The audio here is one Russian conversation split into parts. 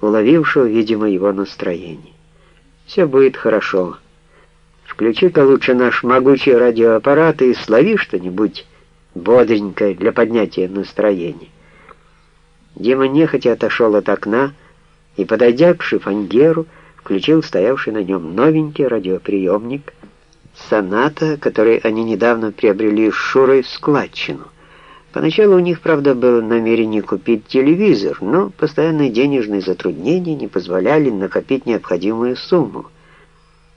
уловившего, видимо, его настроение. «Все будет хорошо. Включи-ка лучше наш могучий радиоаппарат и слови что-нибудь бодренькое для поднятия настроения». Дима нехотя отошел от окна и, подойдя к шифоньеру, включил стоявший на нем новенький радиоприемник «Соната», который они недавно приобрели с Шурой в складчину. Поначалу у них, правда, было намерение купить телевизор, но постоянные денежные затруднения не позволяли накопить необходимую сумму.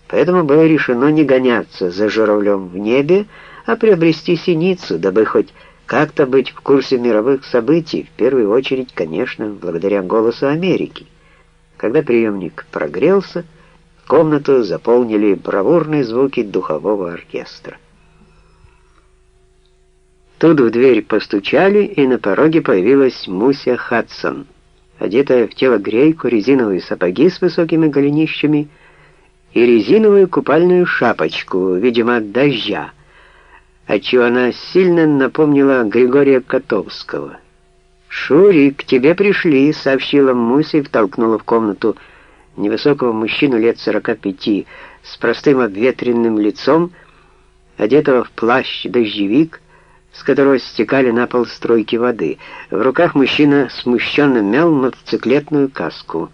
Поэтому было решено не гоняться за журавлем в небе, а приобрести синицу, дабы хоть как-то быть в курсе мировых событий, в первую очередь, конечно, благодаря «Голосу Америки». Когда приемник прогрелся, комнату заполнили бравурные звуки духового оркестра. Тут в дверь постучали, и на пороге появилась Муся Хадсон, одетая в телогрейку, резиновые сапоги с высокими голенищами и резиновую купальную шапочку, видимо, от дождя, отчего она сильно напомнила Григория Котовского. «Шурик, к тебе пришли», — сообщила Муся и втолкнула в комнату невысокого мужчину лет сорока пяти с простым обветренным лицом, одетого в плащ-дождевик, с которого стекали на пол струйки воды. В руках мужчина смущенно мял мотоциклетную каску.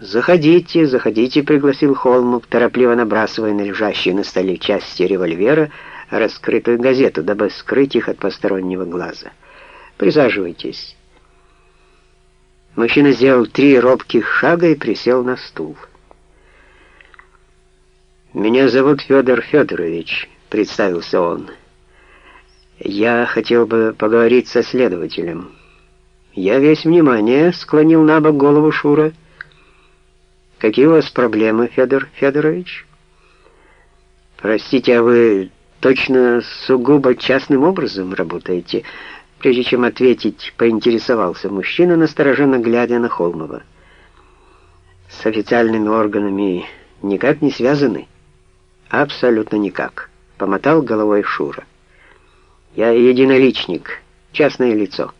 «Заходите, заходите», — пригласил Холмов, торопливо набрасывая на лежащие на столе части револьвера раскрытую газету, дабы скрыть их от постороннего глаза. «Присаживайтесь». Мужчина сделал три робких шага и присел на стул. «Меня зовут Федор Федорович», — представился он. «Я хотел бы поговорить со следователем». «Я весь внимание», — склонил на бок голову Шура. «Какие у вас проблемы, Федор Федорович?» «Простите, а вы точно сугубо частным образом работаете?» Прежде чем ответить, поинтересовался мужчина, настороженно глядя на Холмова. «С официальными органами никак не связаны?» «Абсолютно никак», — помотал головой Шура. «Я единоличник, частное лицо».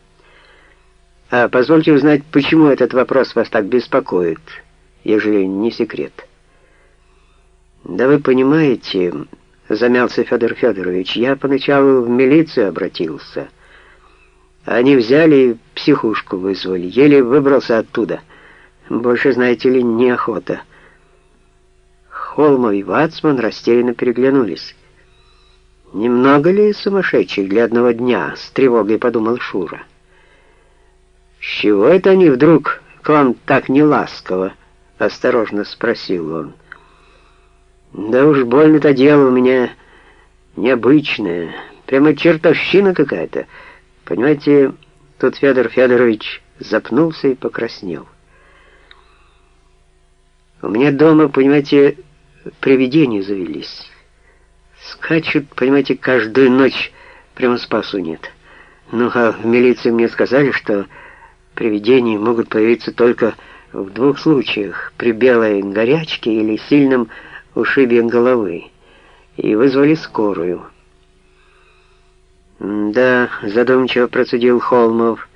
«А позвольте узнать, почему этот вопрос вас так беспокоит, ежели не секрет?» «Да вы понимаете...» — замялся Федор Федорович. «Я поначалу в милицию обратился». Они взяли психушку вызвали. Еле выбрался оттуда. Больше, знаете ли, неохота. Холмов и Вацман растерянно переглянулись. «Немного ли сумасшедших для одного дня?» — с тревогой подумал Шура. «С чего это они вдруг к вам так неласково?» — осторожно спросил он. «Да уж больно-то дело у меня необычное, прямо чертовщина какая-то». Понимаете, тут Федор Федорович запнулся и покраснел. У меня дома, понимаете, привидения завелись. Скачут, понимаете, каждую ночь, прямо спасу нет. Ну, а в милиции мне сказали, что привидения могут появиться только в двух случаях, при белой горячке или сильном ушибе головы, и вызвали скорую. «Да», — задумчиво процедил Холмов,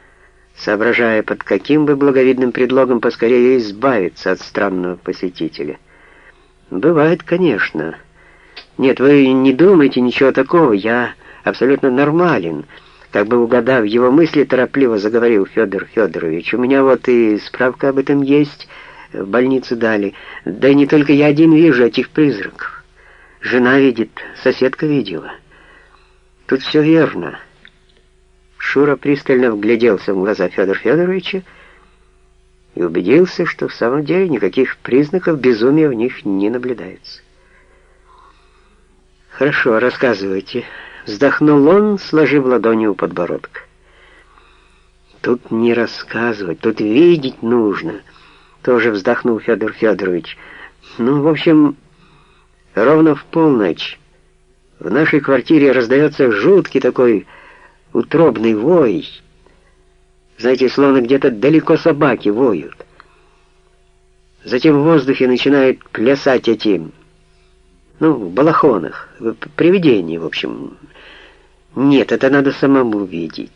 соображая, под каким бы благовидным предлогом поскорее избавиться от странного посетителя. «Бывает, конечно. Нет, вы не думайте ничего такого, я абсолютно нормален». Как бы угадав его мысли, торопливо заговорил Федор Федорович. «У меня вот и справка об этом есть, в больницу дали. Да и не только я один вижу этих призраков. Жена видит, соседка видела». Тут все верно. Шура пристально вгляделся в глаза Федора Федоровича и убедился, что в самом деле никаких признаков безумия в них не наблюдается. «Хорошо, рассказывайте», — вздохнул он, сложив ладони у подбородка. «Тут не рассказывать, тут видеть нужно», — тоже вздохнул Федор Федорович. «Ну, в общем, ровно в полночь». В нашей квартире раздается жуткий такой утробный вой. Знаете, словно где-то далеко собаки воют. Затем в воздухе начинают плясать эти, ну, в балахонах, привидения, в общем. Нет, это надо самому видеть.